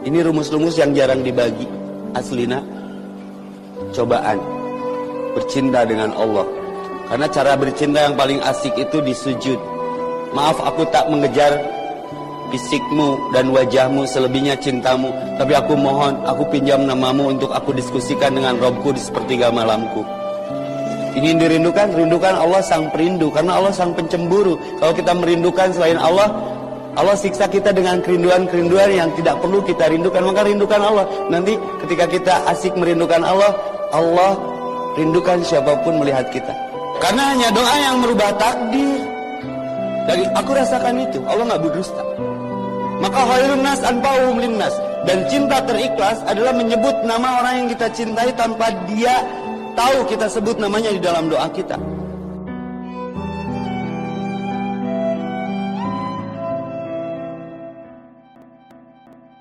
Ini rumus-rumus yang jarang dibagi. Aslina, cobaan. Bercinta dengan Allah. Karena cara bercinta yang paling asik itu di sujud. Maaf aku tak mengejar fisikmu dan wajahmu selebihnya cintamu. Tapi aku mohon, aku pinjam namamu untuk aku diskusikan dengan Robku di sepertiga malamku. Ini dirindukan, rindukan Allah sang perindu karena Allah sang pencemburu. Kalau kita merindukan selain Allah, Allah siksa kita dengan kerinduan-kerinduan yang tidak perlu kita rindukan. Maka rindukan Allah. Nanti ketika kita asik merindukan Allah, Allah rindukan siapa pun melihat kita. Karena hanya doa yang merubah takdir. Dari aku rasakan itu, Allah nggak berdusta. Maka khairun nas anfa'uhum linnas. Dan cinta terikhlas adalah menyebut nama orang yang kita cintai tanpa dia tahu kita sebut namanya di dalam doa kita.